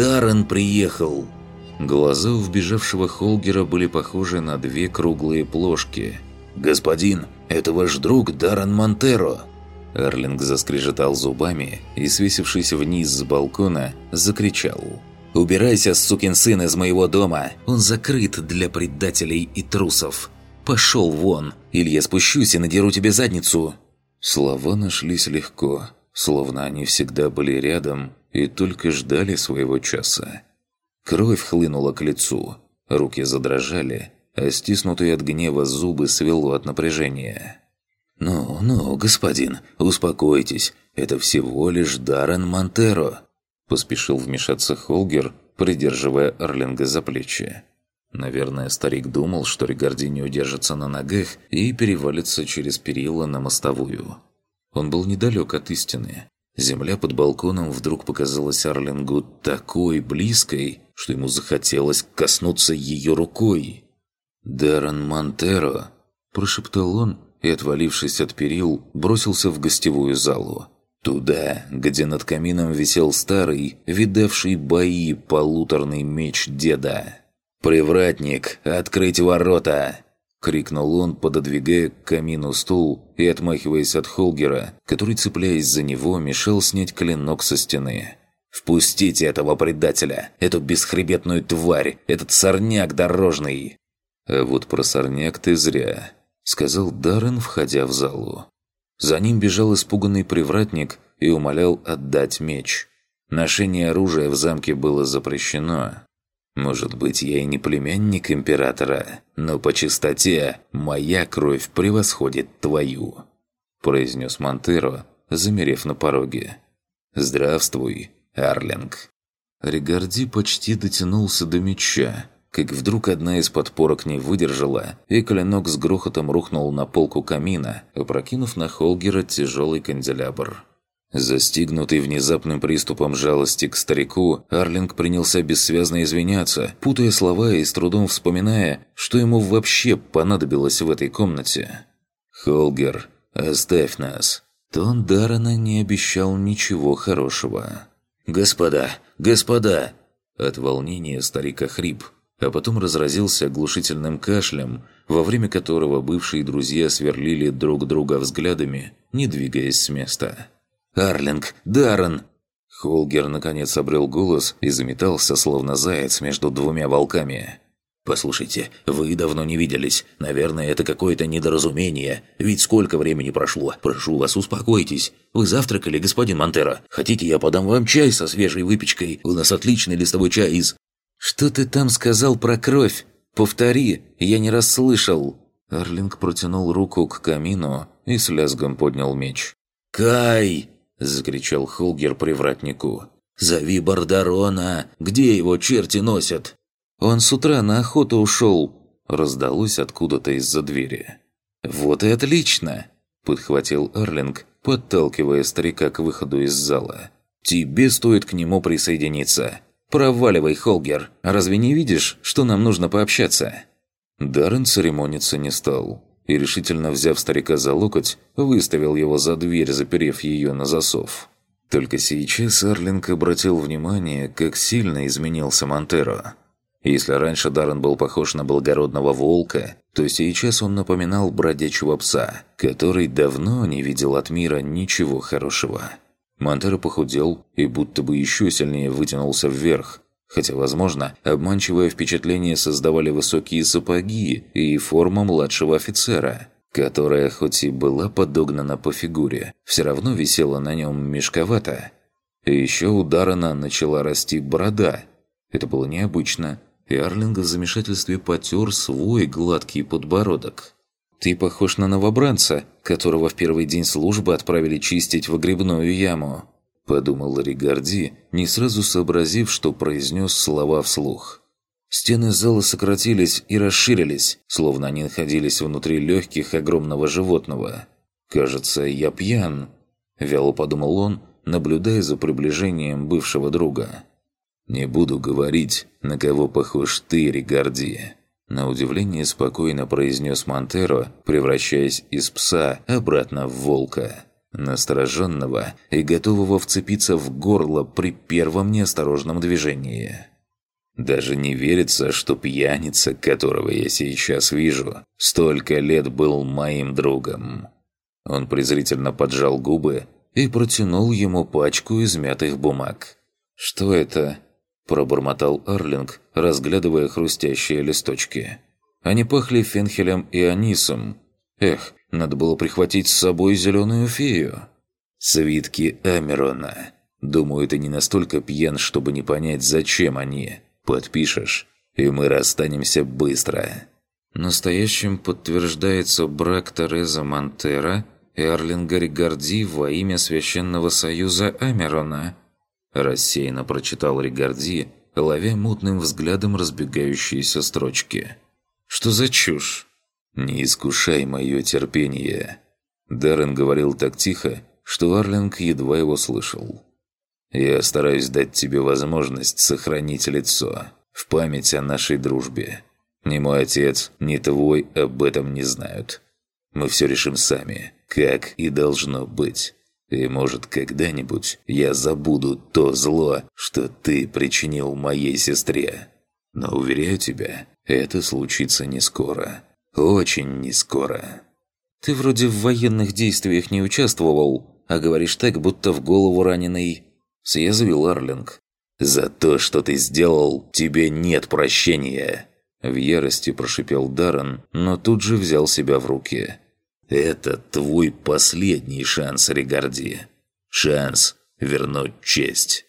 Даррен приехал!» Глаза у вбежавшего Холгера были похожи на две круглые плошки. «Господин, это ваш друг Даррен Монтеро!» Эрлинг заскрежетал зубами и, свесившись вниз с балкона, закричал. «Убирайся, сукин сын, из моего дома! Он закрыт для предателей и трусов! Пошел вон, или я спущусь и надеру тебе задницу!» Слова нашлись легко, словно они всегда были рядом и только ждали своего часа. Кровь хлынула к лицу, руки задрожали, а стиснутые от гнева зубы свело от напряжения. «Ну, ну, господин, успокойтесь, это всего лишь Даррен Монтеро», поспешил вмешаться Холгер, придерживая Орлинга за плечи. Наверное, старик думал, что Ригарди не удержится на ногах и перевалится через перила на мостовую. Он был недалек от истины. Земля под балконом вдруг показалась Арлингу такой близкой, что ему захотелось коснуться ее рукой. «Даррен Монтеро!» – прошептал он и, отвалившись от перил, бросился в гостевую залу. Туда, где над камином висел старый, видавший бои полуторный меч деда. «Привратник, открыть ворота!» — крикнул он, пододвигая к камину стул и отмахиваясь от Холгера, который, цепляясь за него, мешал снять клинок со стены. «Впустите этого предателя! Эту бесхребетную тварь! Этот сорняк дорожный!» «А вот про сорняк ты зря», — сказал Даррен, входя в залу. За ним бежал испуганный привратник и умолял отдать меч. Ношение оружия в замке было запрещено, может быть, я и не племянник императора, но по чистоте моя кровь превосходит твою», – произнес Монтеро, замерев на пороге. «Здравствуй, Арлинг». Ригарди почти дотянулся до меча, как вдруг одна из подпорок не выдержала, и клинок с грохотом рухнул на полку камина, опрокинув на Холгера тяжелый канделябр. Застигнутый внезапным приступом жалости к старику, Арлинг принялся бессвязно извиняться, путая слова и с трудом вспоминая, что ему вообще понадобилось в этой комнате. «Холгер, оставь нас». Тон Даррена не обещал ничего хорошего. «Господа! Господа!» От волнения старика хрип, а потом разразился оглушительным кашлем, во время которого бывшие друзья сверлили друг друга взглядами, не двигаясь с места. Арлинг! Даррен!» Холгер наконец обрел голос и заметался, словно заяц между двумя волками. «Послушайте, вы давно не виделись. Наверное, это какое-то недоразумение. Ведь сколько времени прошло? Прошу вас, успокойтесь. Вы завтракали, господин Монтера? Хотите, я подам вам чай со свежей выпечкой? У нас отличный листовой чай из...» «Что ты там сказал про кровь? Повтори, я не расслышал». Арлинг протянул руку к камину и с лязгом поднял меч. «Кай!» – закричал Холгер привратнику. «Зови Бардарона! Где его черти носят?» «Он с утра на охоту ушел!» – раздалось откуда-то из-за двери. «Вот и отлично!» – подхватил Эрлинг, подталкивая старика к выходу из зала. «Тебе стоит к нему присоединиться. Проваливай, Холгер! Разве не видишь, что нам нужно пообщаться?» Даррен церемониться не стал и, решительно взяв старика за локоть, выставил его за дверь, заперев ее на засов. Только сейчас Арлинг обратил внимание, как сильно изменился Монтеро. Если раньше Даррен был похож на благородного волка, то сейчас он напоминал бродячего пса, который давно не видел от мира ничего хорошего. Монтеро похудел и будто бы еще сильнее вытянулся вверх, Хотя, возможно, обманчивое впечатление создавали высокие сапоги и форма младшего офицера, которая хоть и была подогнана по фигуре, все равно висела на нем мешковато. И еще у Даррена начала расти борода. Это было необычно, и Арлинг в замешательстве потер свой гладкий подбородок. «Ты похож на новобранца, которого в первый день службы отправили чистить выгребную яму», подумал Ригарди, не сразу сообразив, что произнес слова вслух. Стены зала сократились и расширились, словно они находились внутри легких огромного животного. «Кажется, я пьян», – вяло подумал он, наблюдая за приближением бывшего друга. «Не буду говорить, на кого похож ты, Ригарди», – на удивление спокойно произнес Монтеро, превращаясь из пса обратно в волка. Настороженного и готового вцепиться в горло при первом неосторожном движении. Даже не верится, что пьяница, которого я сейчас вижу, столько лет был моим другом. Он презрительно поджал губы и протянул ему пачку измятых бумаг. «Что это?» – пробормотал Арлинг, разглядывая хрустящие листочки. Они пахли фенхелем и анисом. Эх, надо было прихватить с собой зеленую фею. «Свитки Амерона. Думаю, ты не настолько пьян, чтобы не понять, зачем они. Подпишешь, и мы расстанемся быстро». Настоящим подтверждается брак Тереза Монтера и Арлинга Ригарди во имя Священного Союза Амерона. Рассеянно прочитал Ригарди, ловя мутным взглядом разбегающиеся строчки. «Что за чушь?» «Не искушай мое терпение», – Даррен говорил так тихо, что Арлинг едва его слышал. «Я стараюсь дать тебе возможность сохранить лицо в память о нашей дружбе. Ни мой отец, ни твой об этом не знают. Мы все решим сами, как и должно быть. И, может, когда-нибудь я забуду то зло, что ты причинил моей сестре. Но, уверяю тебя, это случится не скоро. Очень не скоро. Ты вроде в военных действиях не участвовал, а говоришь так, будто в голову раненый. Съязвил Арлинг. «За то, что ты сделал, тебе нет прощения!» В ярости прошипел Даррен, но тут же взял себя в руки. «Это твой последний шанс, Регарди. Шанс вернуть честь».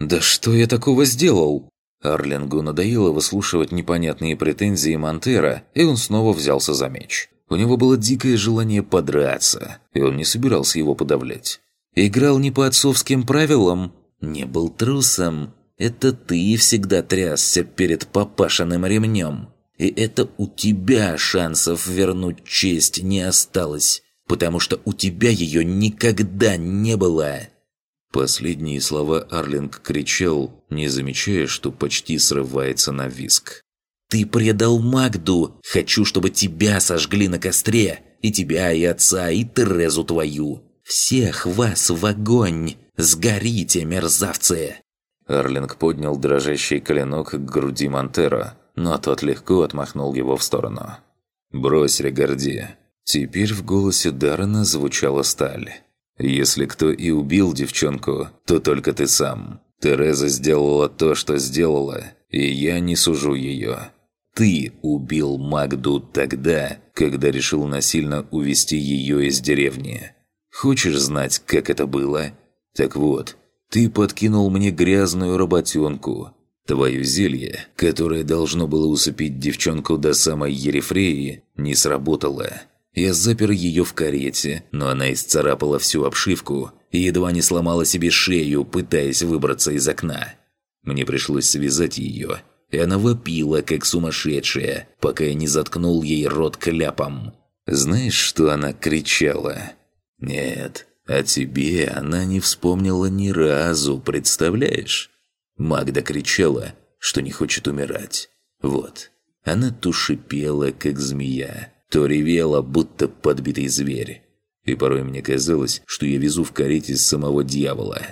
«Да что я такого сделал?» Арлингу надоело выслушивать непонятные претензии Монтера, и он снова взялся за меч. У него было дикое желание подраться, и он не собирался его подавлять. «Играл не по отцовским правилам, не был трусом. Это ты всегда трясся перед папашиным ремнем. И это у тебя шансов вернуть честь не осталось, потому что у тебя ее никогда не было». Последние слова Арлинг кричал, не замечая, что почти срывается на виск. «Ты предал Магду! Хочу, чтобы тебя сожгли на костре! И тебя, и отца, и Терезу твою! Всех вас в огонь! Сгорите, мерзавцы!» Арлинг поднял дрожащий коленок к груди Монтера, но тот легко отмахнул его в сторону. «Брось, Регарди!» Теперь в голосе Даррена звучала сталь. Если кто и убил девчонку, то только ты сам. Тереза сделала то, что сделала, и я не сужу ее. Ты убил Магду тогда, когда решил насильно увести ее из деревни. Хочешь знать, как это было? Так вот, ты подкинул мне грязную работенку. Твое зелье, которое должно было усыпить девчонку до самой Ерефреи, не сработало. Я запер ее в карете, но она исцарапала всю обшивку и едва не сломала себе шею, пытаясь выбраться из окна. Мне пришлось связать ее, и она вопила, как сумасшедшая, пока я не заткнул ей рот кляпом. Знаешь, что она кричала? Нет, о тебе она не вспомнила ни разу, представляешь? Магда кричала, что не хочет умирать. Вот, она то шипела, как змея, то ревела, будто подбитый зверь. И порой мне казалось, что я везу в карете самого дьявола.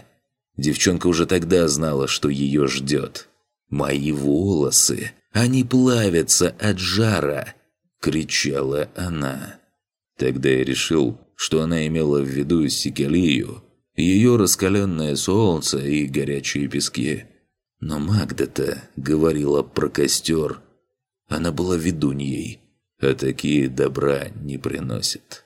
Девчонка уже тогда знала, что ее ждет. «Мои волосы, они плавятся от жара!» – кричала она. Тогда я решил, что она имела в виду Сикелию, ее раскаленное солнце и горячие пески. Но Магда-то говорила про костер. Она была ведуньей, а такие добра не приносят.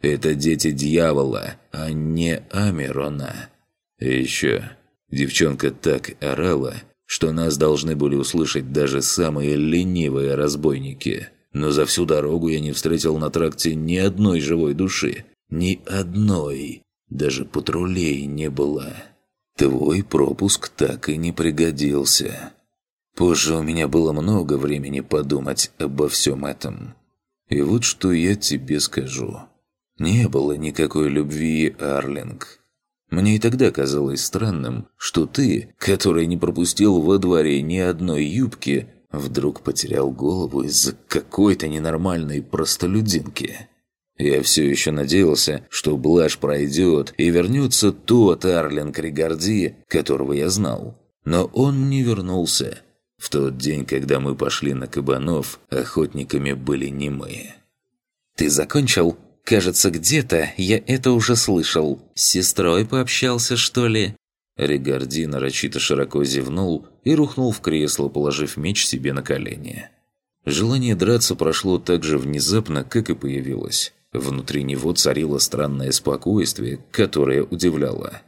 Это дети дьявола, а не Амерона. И еще, девчонка так орала, что нас должны были услышать даже самые ленивые разбойники. Но за всю дорогу я не встретил на тракте ни одной живой души. Ни одной. Даже патрулей не было. Твой пропуск так и не пригодился. Позже у меня было много времени подумать обо всем этом. И вот что я тебе скажу. Не было никакой любви, Арлинг. Мне и тогда казалось странным, что ты, который не пропустил во дворе ни одной юбки, вдруг потерял голову из-за какой-то ненормальной простолюдинки. Я все еще надеялся, что блажь пройдет и вернется тот Арлинг Ригарди, которого я знал. Но он не вернулся. В тот день, когда мы пошли на кабанов, охотниками были не мы. «Ты закончил? Кажется, где-то я это уже слышал. С сестрой пообщался, что ли?» Ригарди нарочито широко зевнул и рухнул в кресло, положив меч себе на колени. Желание драться прошло так же внезапно, как и появилось. Внутри него царило странное спокойствие, которое удивляло.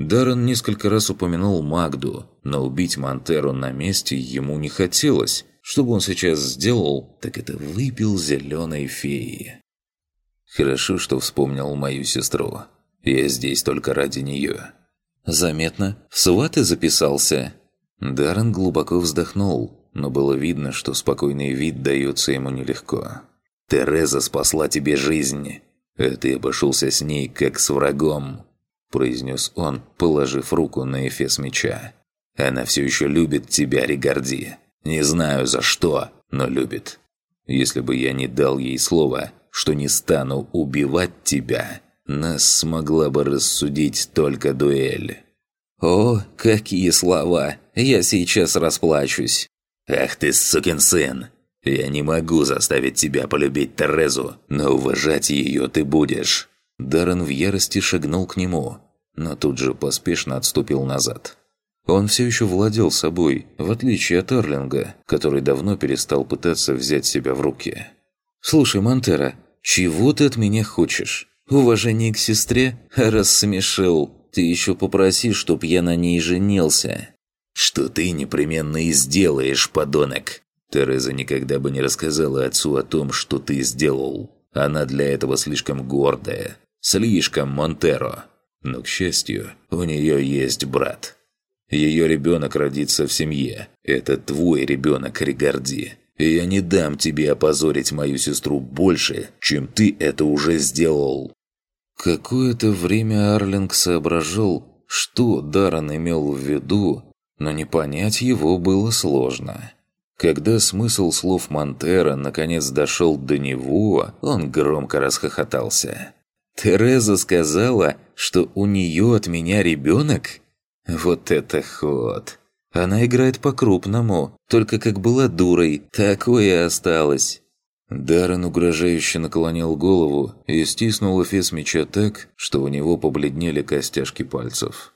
Даррен несколько раз упомянул Магду, но убить Монтеро на месте ему не хотелось. Что бы он сейчас сделал, так это выпил зеленой феи. Хорошо, что вспомнил мою сестру. Я здесь только ради нее. Заметно. В сваты записался. Даррен глубоко вздохнул, но было видно, что спокойный вид дается ему нелегко. «Тереза спасла тебе жизнь, а ты обошелся с ней как с врагом произнес он, положив руку на эфес меча. «Она все еще любит тебя, Ригарди. Не знаю за что, но любит. Если бы я не дал ей слова, что не стану убивать тебя, нас смогла бы рассудить только дуэль». «О, какие слова! Я сейчас расплачусь!» «Ах ты, сукин сын! Я не могу заставить тебя полюбить Терезу, но уважать ее ты будешь!» Даррен в ярости шагнул к нему, но тут же поспешно отступил назад. Он все еще владел собой, в отличие от Арлинга, который давно перестал пытаться взять себя в руки. «Слушай, Монтера, чего ты от меня хочешь? Уважение к сестре? Рассмешил. Ты еще попроси, чтоб я на ней женился». «Что ты непременно и сделаешь, подонок!» Тереза никогда бы не рассказала отцу о том, что ты сделал. Она для этого слишком гордая. Слишком Монтеро. Но, к счастью, у нее есть брат. Ее ребенок родится в семье. Это твой ребенок, Ригарди. И я не дам тебе опозорить мою сестру больше, чем ты это уже сделал». Какое-то время Арлинг соображал, что Даррен имел в виду, но не понять его было сложно. Когда смысл слов Монтера наконец дошел до него, он громко расхохотался. Тереза сказала, что у нее от меня ребенок? Вот это ход! Она играет по-крупному, только как была дурой, такое и осталось. Даррен угрожающе наклонил голову и стиснул эфес меча так, что у него побледнели костяшки пальцев.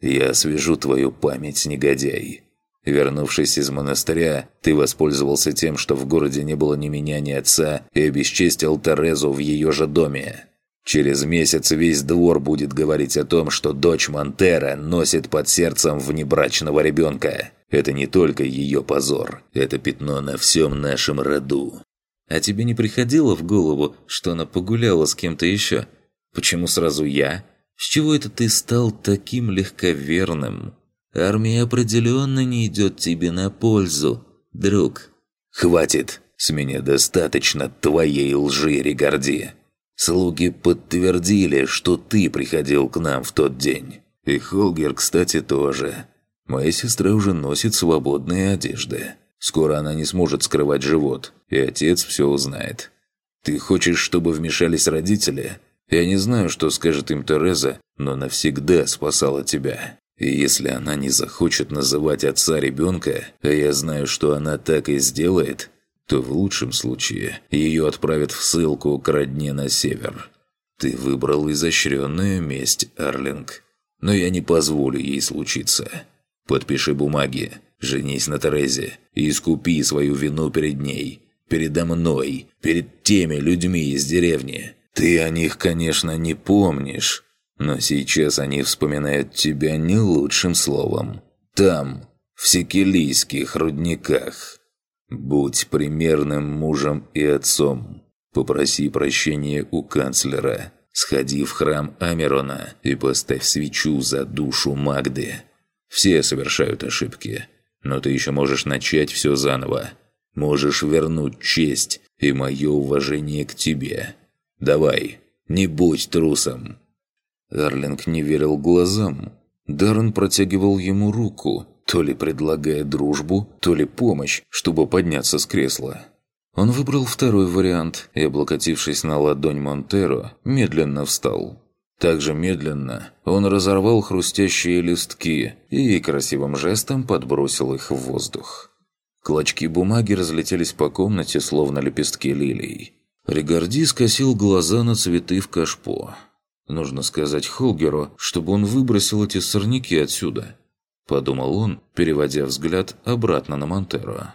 «Я освежу твою память, негодяй. Вернувшись из монастыря, ты воспользовался тем, что в городе не было ни меня, ни отца, и обесчестил Терезу в ее же доме. Через месяц весь двор будет говорить о том, что дочь Монтера носит под сердцем внебрачного ребенка. Это не только ее позор, это пятно на всем нашем роду. А тебе не приходило в голову, что она погуляла с кем-то еще? Почему сразу я? С чего это ты стал таким легковерным? Армия определенно не идет тебе на пользу, друг. Хватит, с меня достаточно твоей лжи, Ригарди. Слуги подтвердили, что ты приходил к нам в тот день. И Холгер, кстати, тоже. Моя сестра уже носит свободные одежды. Скоро она не сможет скрывать живот, и отец все узнает. Ты хочешь, чтобы вмешались родители? Я не знаю, что скажет им Тереза, но навсегда спасала тебя. И если она не захочет называть отца ребенка, а я знаю, что она так и сделает, то в лучшем случае ее отправят в ссылку к родне на север. Ты выбрал изощренную месть, Арлинг. Но я не позволю ей случиться. Подпиши бумаги, женись на Терезе и искупи свою вину перед ней, передо мной, перед теми людьми из деревни. Ты о них, конечно, не помнишь, но сейчас они вспоминают тебя не лучшим словом. Там, в Секелийских рудниках. Будь примерным мужем и отцом. Попроси прощения у канцлера. Сходи в храм Амерона и поставь свечу за душу Магды. Все совершают ошибки, но ты еще можешь начать все заново. Можешь вернуть честь и мое уважение к тебе. Давай, не будь трусом. Арлинг не верил глазам. Даррен протягивал ему руку, то ли предлагая дружбу, то ли помощь, чтобы подняться с кресла. Он выбрал второй вариант и, облокотившись на ладонь Монтеро, медленно встал. Также медленно он разорвал хрустящие листки и красивым жестом подбросил их в воздух. Клочки бумаги разлетелись по комнате, словно лепестки лилий. Ригарди скосил глаза на цветы в кашпо. Нужно сказать Холгеру, чтобы он выбросил эти сорняки отсюда. Подумал он, переводя взгляд обратно на Монтеро.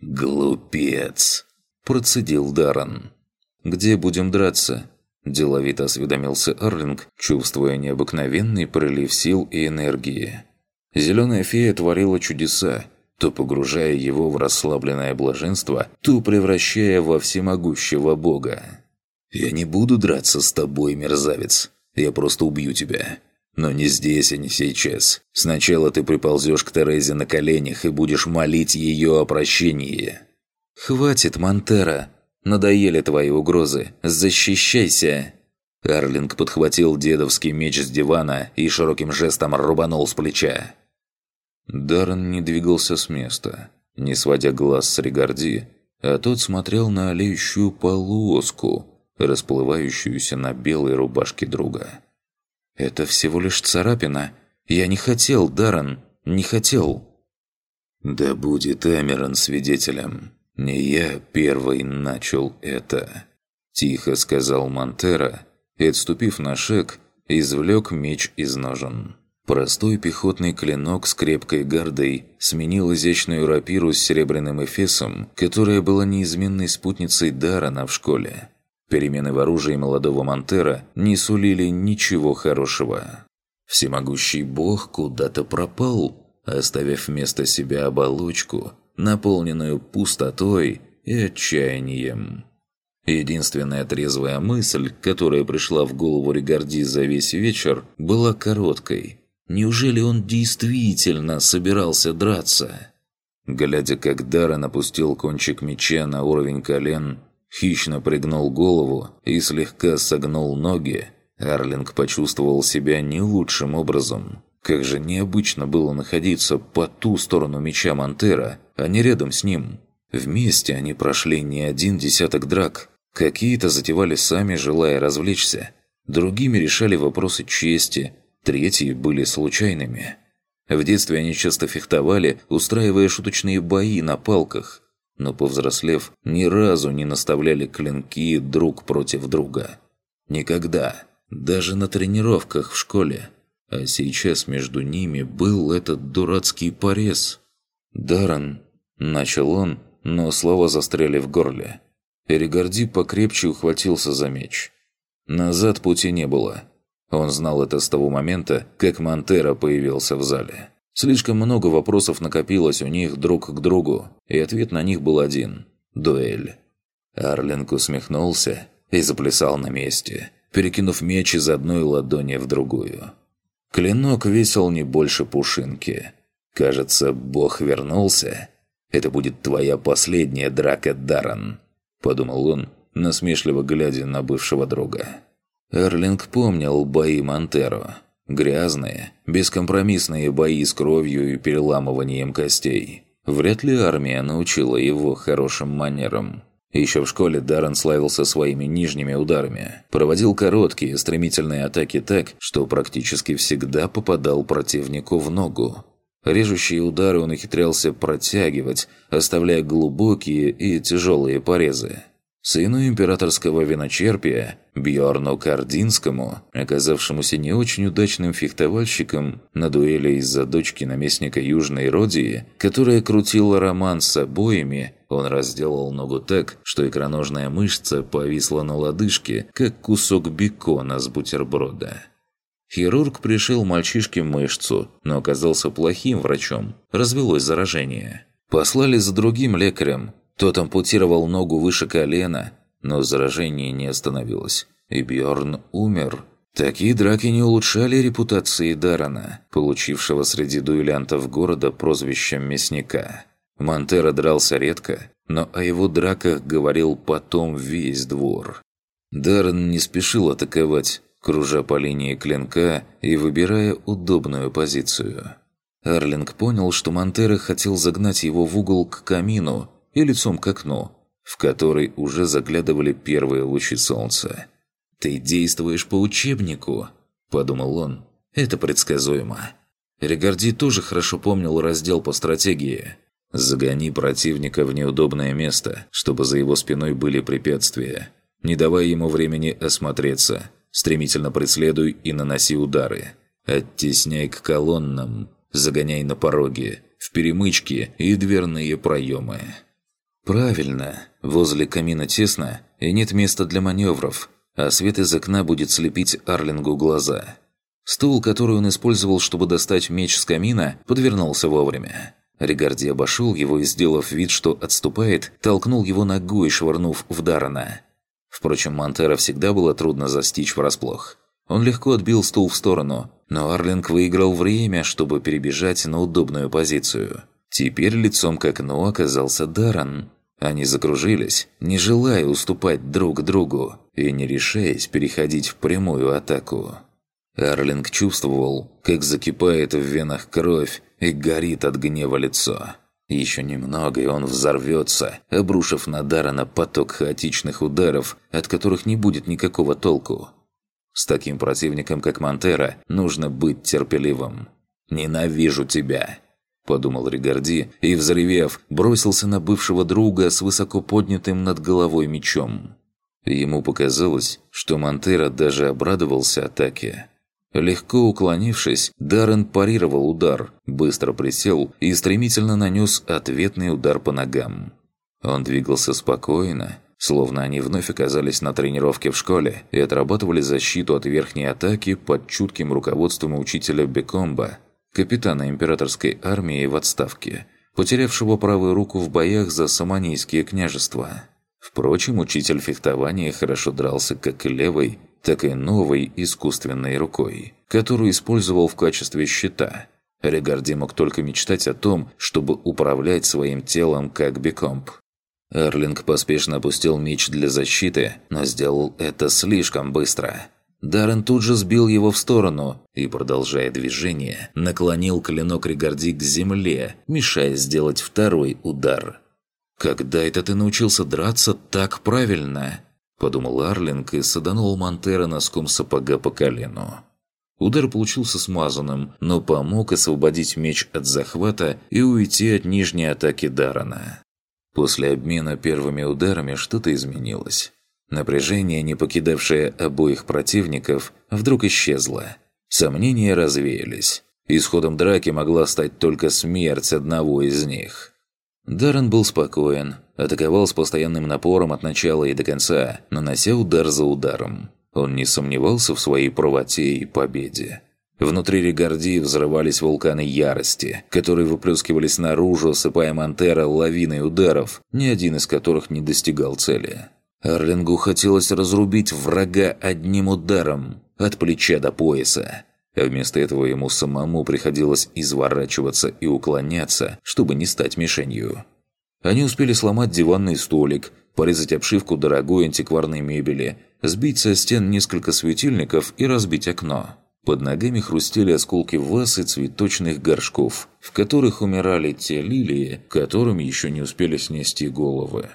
«Глупец!» – процедил Даррен. «Где будем драться?» – деловито осведомился Арлинг, чувствуя необыкновенный прилив сил и энергии. Зеленая фея творила чудеса, то погружая его в расслабленное блаженство, то превращая во всемогущего бога. «Я не буду драться с тобой, мерзавец. Я просто убью тебя. Но не здесь и не сейчас. Сначала ты приползешь к Терезе на коленях и будешь молить ее о прощении». «Хватит, Монтера. Надоели твои угрозы. Защищайся!» Арлинг подхватил дедовский меч с дивана и широким жестом рубанул с плеча. Даррен не двигался с места, не сводя глаз с Ригарди, а тот смотрел на олеющую полоску, расплывающуюся на белой рубашке друга. «Это всего лишь царапина. Я не хотел, Даррен, не хотел». «Да будет Эмерон свидетелем. Не я первый начал это», – тихо сказал Монтера и, отступив на шаг, извлек меч из ножен. Простой пехотный клинок с крепкой гардой сменил изящную рапиру с серебряным эфесом, которая была неизменной спутницей Дарана в школе. Перемены в оружии молодого Монтера не сулили ничего хорошего. Всемогущий бог куда-то пропал, оставив вместо себя оболочку, наполненную пустотой и отчаянием. Единственная трезвая мысль, которая пришла в голову Ригарди за весь вечер, была короткой – Неужели он действительно собирался драться? Глядя, как Даррен опустил кончик меча на уровень колен, хищно пригнул голову и слегка согнул ноги, Арлинг почувствовал себя не лучшим образом. Как же необычно было находиться по ту сторону меча Монтера, а не рядом с ним. Вместе они прошли не один десяток драк. Какие-то затевали сами, желая развлечься. Другими решали вопросы чести, третьи были случайными. В детстве они часто фехтовали, устраивая шуточные бои на палках, но, повзрослев, ни разу не наставляли клинки друг против друга. Никогда. Даже на тренировках в школе. А сейчас между ними был этот дурацкий порез. «Даррен», – начал он, но слова застряли в горле. Эригарди покрепче ухватился за меч. Назад пути не было. Он знал это с того момента, как Монтера появился в зале. Слишком много вопросов накопилось у них друг к другу, и ответ на них был один – дуэль. Арлинг усмехнулся и заплясал на месте, перекинув меч из одной ладони в другую. Клинок весил не больше пушинки. «Кажется, бог вернулся. Это будет твоя последняя драка, Даррен», – подумал он, насмешливо глядя на бывшего друга. Эрлинг помнил бои Монтеро. Грязные, бескомпромиссные бои с кровью и переламыванием костей. Вряд ли армия научила его хорошим манерам. Еще в школе Даррен славился своими нижними ударами. Проводил короткие, стремительные атаки так, что практически всегда попадал противнику в ногу. Режущие удары он ухитрялся протягивать, оставляя глубокие и тяжелые порезы. Сыну императорского виночерпия, Бьорну Кардинскому, оказавшемуся не очень удачным фехтовальщиком на дуэли из-за дочки наместника Южной Родии, которая крутила роман с обоими, он разделал ногу так, что икроножная мышца повисла на лодыжке, как кусок бекона с бутерброда. Хирург пришил мальчишке мышцу, но оказался плохим врачом. Развелось заражение. Послали за другим лекарем, тот ампутировал ногу выше колена, но заражение не остановилось, и Бьорн умер. Такие драки не улучшали репутации Дарана, получившего среди дуэлянтов города прозвище «Мясника». Монтера дрался редко, но о его драках говорил потом весь двор. Даррен не спешил атаковать, кружа по линии клинка и выбирая удобную позицию. Арлинг понял, что Монтера хотел загнать его в угол к камину, и лицом к окну. в который уже заглядывали первые лучи солнца. «Ты действуешь по учебнику», – подумал он. «Это предсказуемо». Регарди тоже хорошо помнил раздел по стратегии. «Загони противника в неудобное место, чтобы за его спиной были препятствия. Не давай ему времени осмотреться. Стремительно преследуй и наноси удары. Оттесняй к колоннам, загоняй на пороги, в перемычки и дверные проемы». «Правильно. Возле камина тесно, и нет места для маневров, а свет из окна будет слепить Арлингу глаза». Стул, который он использовал, чтобы достать меч с камина, подвернулся вовремя. Ригарди обошел его и, сделав вид, что отступает, толкнул его ногой, швырнув в Дарана. Впрочем, Монтера всегда было трудно застичь врасплох. Он легко отбил стул в сторону, но Арлинг выиграл время, чтобы перебежать на удобную позицию. Теперь лицом к окну оказался Даран. Они закружились, не желая уступать друг другу и не решаясь переходить в прямую атаку. Арлинг чувствовал, как закипает в венах кровь и горит от гнева лицо. Еще немного, и он взорвется, обрушив на Дарана поток хаотичных ударов, от которых не будет никакого толку. С таким противником, как Монтера, нужно быть терпеливым. «Ненавижу тебя!» – подумал Ригарди и, взревев, бросился на бывшего друга с высоко поднятым над головой мечом. Ему показалось, что Монтера даже обрадовался атаке. Легко уклонившись, Даррен парировал удар, быстро присел и стремительно нанес ответный удар по ногам. Он двигался спокойно, словно они вновь оказались на тренировке в школе и отрабатывали защиту от верхней атаки под чутким руководством учителя Бекомба, капитана императорской армии в отставке, потерявшего правую руку в боях за саманийские княжества. Впрочем, учитель фехтования хорошо дрался как левой, так и новой искусственной рукой, которую использовал в качестве щита. Регарди мог только мечтать о том, чтобы управлять своим телом как Бекомп. Эрлинг поспешно опустил меч для защиты, но сделал это слишком быстро. Даррен тут же сбил его в сторону и, продолжая движение, наклонил клинок Регарди к земле, мешая сделать второй удар. «Когда это ты научился драться так правильно?» подумал Арлинг и саданул Монтера носком сапога по колену. Удар получился смазанным, но помог освободить меч от захвата и уйти от нижней атаки Дарана. После обмена первыми ударами что-то изменилось. Напряжение, не покидавшее обоих противников, вдруг исчезло. Сомнения развеялись. Исходом драки могла стать только смерть одного из них. Даррен был спокоен, атаковал с постоянным напором от начала и до конца, нанося удар за ударом. Он не сомневался в своей правоте и победе. Внутри Регардии взрывались вулканы ярости, которые выплескивались наружу, осыпая Монтера лавиной ударов, ни один из которых не достигал цели. Арлингу хотелось разрубить врага одним ударом, от плеча до пояса. А вместо этого ему самому приходилось изворачиваться и уклоняться, чтобы не стать мишенью. Они успели сломать диванный столик, порезать обшивку дорогой антикварной мебели, сбить со стен несколько светильников и разбить окно. Под ногами хрустели осколки ваз и цветочных горшков, в которых умирали те лилии, которым еще не успели снести головы.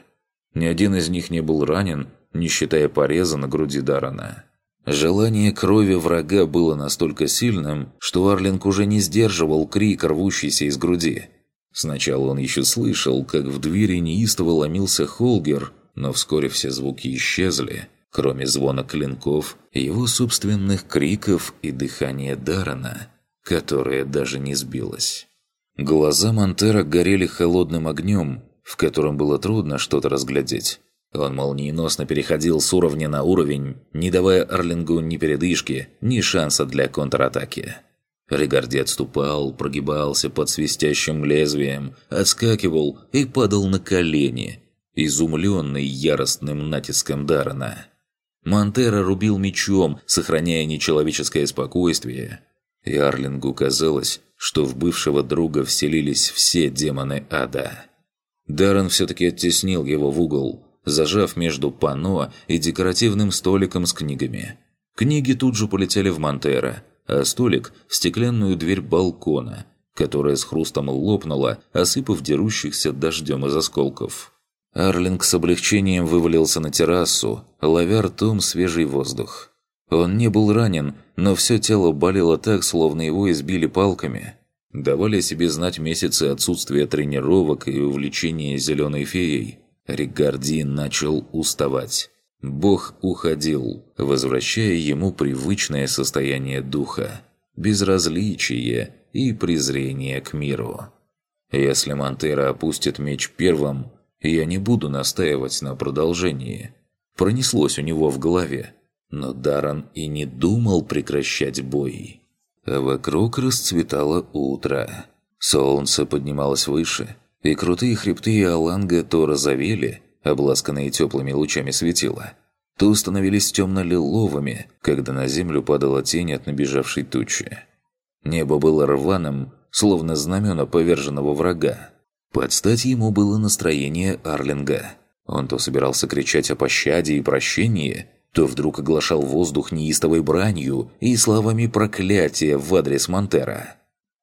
Ни один из них не был ранен, не считая пореза на груди Дарана. Желание крови врага было настолько сильным, что Арлинг уже не сдерживал крик, рвущийся из груди. Сначала он еще слышал, как в двери неистово ломился Холгер, но вскоре все звуки исчезли, кроме звона клинков, его собственных криков и дыхания Дарана, которое даже не сбилось. Глаза Монтера горели холодным огнем, в котором было трудно что-то разглядеть. Он молниеносно переходил с уровня на уровень, не давая Арлингу ни передышки, ни шанса для контратаки. Регарди отступал, прогибался под свистящим лезвием, отскакивал и падал на колени, изумленный яростным натиском Дарана. Монтера рубил мечом, сохраняя нечеловеческое спокойствие. И Арлингу казалось, что в бывшего друга вселились все демоны ада. Даррен все-таки оттеснил его в угол – зажав между панно и декоративным столиком с книгами. Книги тут же полетели в Монтера, а столик – в стеклянную дверь балкона, которая с хрустом лопнула, осыпав дерущихся дождем из осколков. Арлинг с облегчением вывалился на террасу, ловя ртом свежий воздух. Он не был ранен, но все тело болело так, словно его избили палками. Давали себе знать месяцы отсутствия тренировок и увлечения зеленой феей. Ригарди начал уставать. Бог уходил, возвращая ему привычное состояние духа, безразличие и презрение к миру. Если Монтера опустит меч первым, я не буду настаивать на продолжении. Пронеслось у него в голове, но Даран и не думал прекращать бой. А вокруг расцветало утро. Солнце поднималось выше, и крутые хребты Аланга то розовели, обласканные теплыми лучами светила, то становились темно-лиловыми, когда на землю падала тень от набежавшей тучи. Небо было рваным, словно знамена поверженного врага. Под стать ему было настроение Арлинга. Он то собирался кричать о пощаде и прощении, то вдруг оглашал воздух неистовой бранью и словами проклятия в адрес Монтера.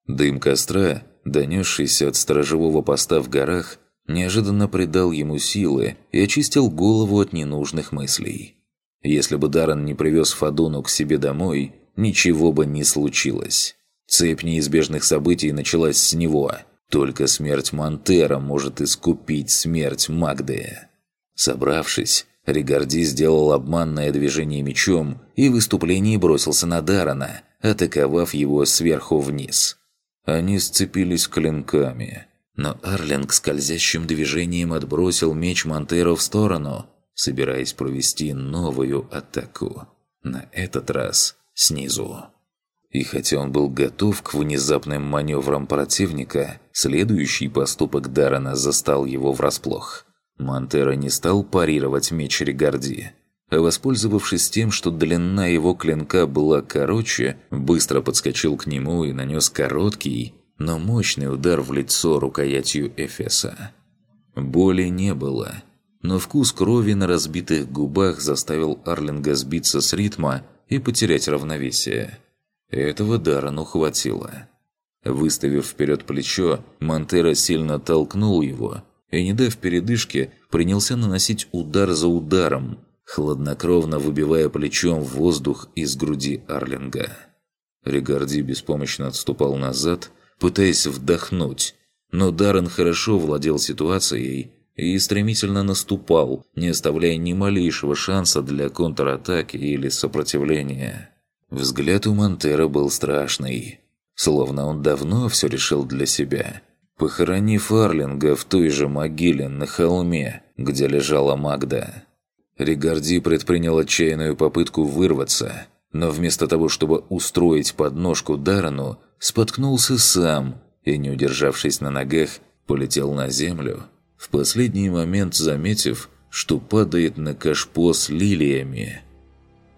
Дым костра, донесшийся от сторожевого поста в горах, неожиданно придал ему силы и очистил голову от ненужных мыслей. Если бы Даррен не привез Фадуну к себе домой, ничего бы не случилось. Цепь неизбежных событий началась с него. Только смерть Монтера может искупить смерть Магды. Собравшись, Ригарди сделал обманное движение мечом и в выступлении бросился на Дарана, атаковав его сверху вниз. Они сцепились клинками, но Арлинг скользящим движением отбросил меч Монтеро в сторону, собираясь провести новую атаку. На этот раз снизу. И хотя он был готов к внезапным маневрам противника, следующий поступок Дарана застал его врасплох. Монтера не стал парировать меч Ригарди, а воспользовавшись тем, что длина его клинка была короче, быстро подскочил к нему и нанес короткий, но мощный удар в лицо рукоятью Эфеса. Боли не было, но вкус крови на разбитых губах заставил Арлинга сбиться с ритма и потерять равновесие. Этого Дарану хватило. Выставив вперед плечо, Монтера сильно толкнул его и, не дав передышки, принялся наносить удар за ударом, хладнокровно выбивая плечом воздух из груди Арлинга. Регарди беспомощно отступал назад, пытаясь вдохнуть, но Даррен хорошо владел ситуацией и стремительно наступал, не оставляя ни малейшего шанса для контратаки или сопротивления. Взгляд у Монтера был страшный, словно он давно все решил для себя. Похоронив Арлинга в той же могиле на холме, где лежала Магда. Ригарди предпринял отчаянную попытку вырваться, но вместо того, чтобы устроить подножку Дарану, споткнулся сам и, не удержавшись на ногах, полетел на землю, в последний момент заметив, что падает на кашпо с лилиями.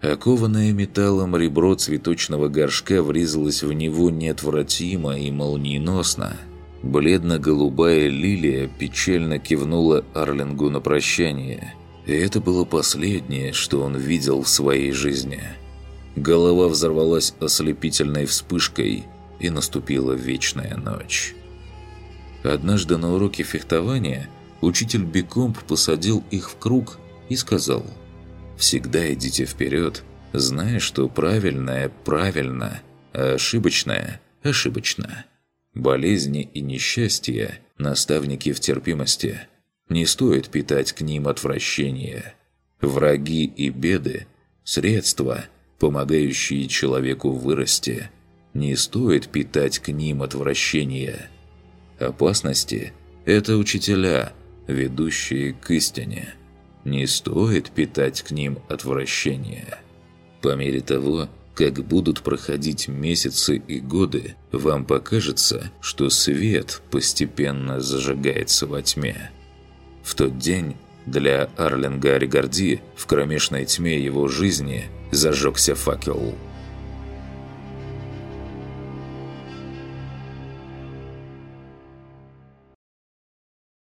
Окованное металлом ребро цветочного горшка врезалось в него неотвратимо и молниеносно. Бледно-голубая лилия печально кивнула Арлингу на прощание. И это было последнее, что он видел в своей жизни. Голова взорвалась ослепительной вспышкой, и наступила вечная ночь. Однажды на уроке фехтования учитель Бекомп посадил их в круг и сказал – Всегда идите вперед, зная, что правильное – правильно, а ошибочное – ошибочно. Болезни и несчастья – наставники в терпимости. Не стоит питать к ним отвращение. Враги и беды – средства, помогающие человеку вырасти. Не стоит питать к ним отвращение. Опасности – это учителя, ведущие к истине не стоит питать к ним отвращение. По мере того, как будут проходить месяцы и годы, вам покажется, что свет постепенно зажигается во тьме. В тот день для Арлинга Ригарди в кромешной тьме его жизни зажегся факел –